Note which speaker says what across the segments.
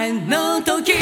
Speaker 1: あの時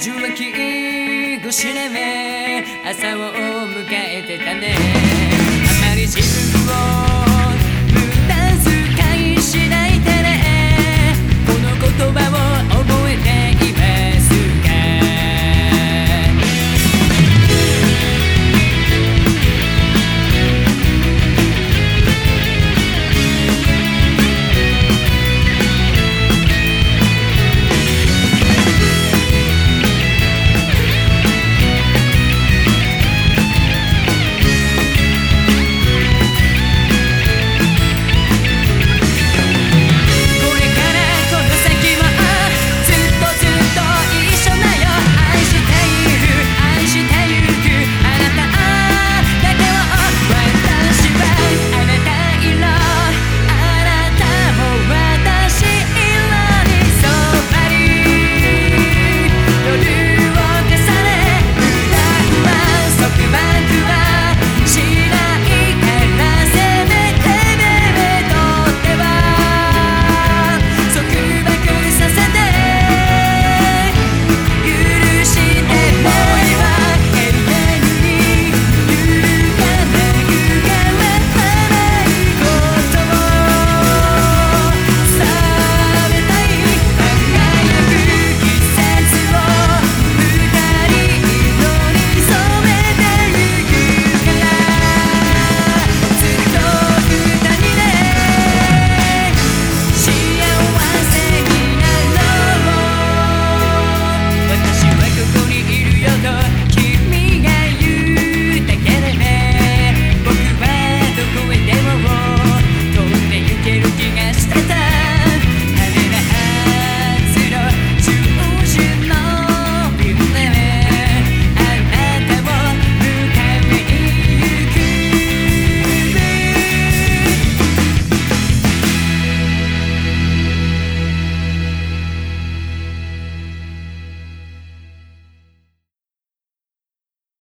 Speaker 1: 受話器越しで朝を迎えてたね。あまり自分を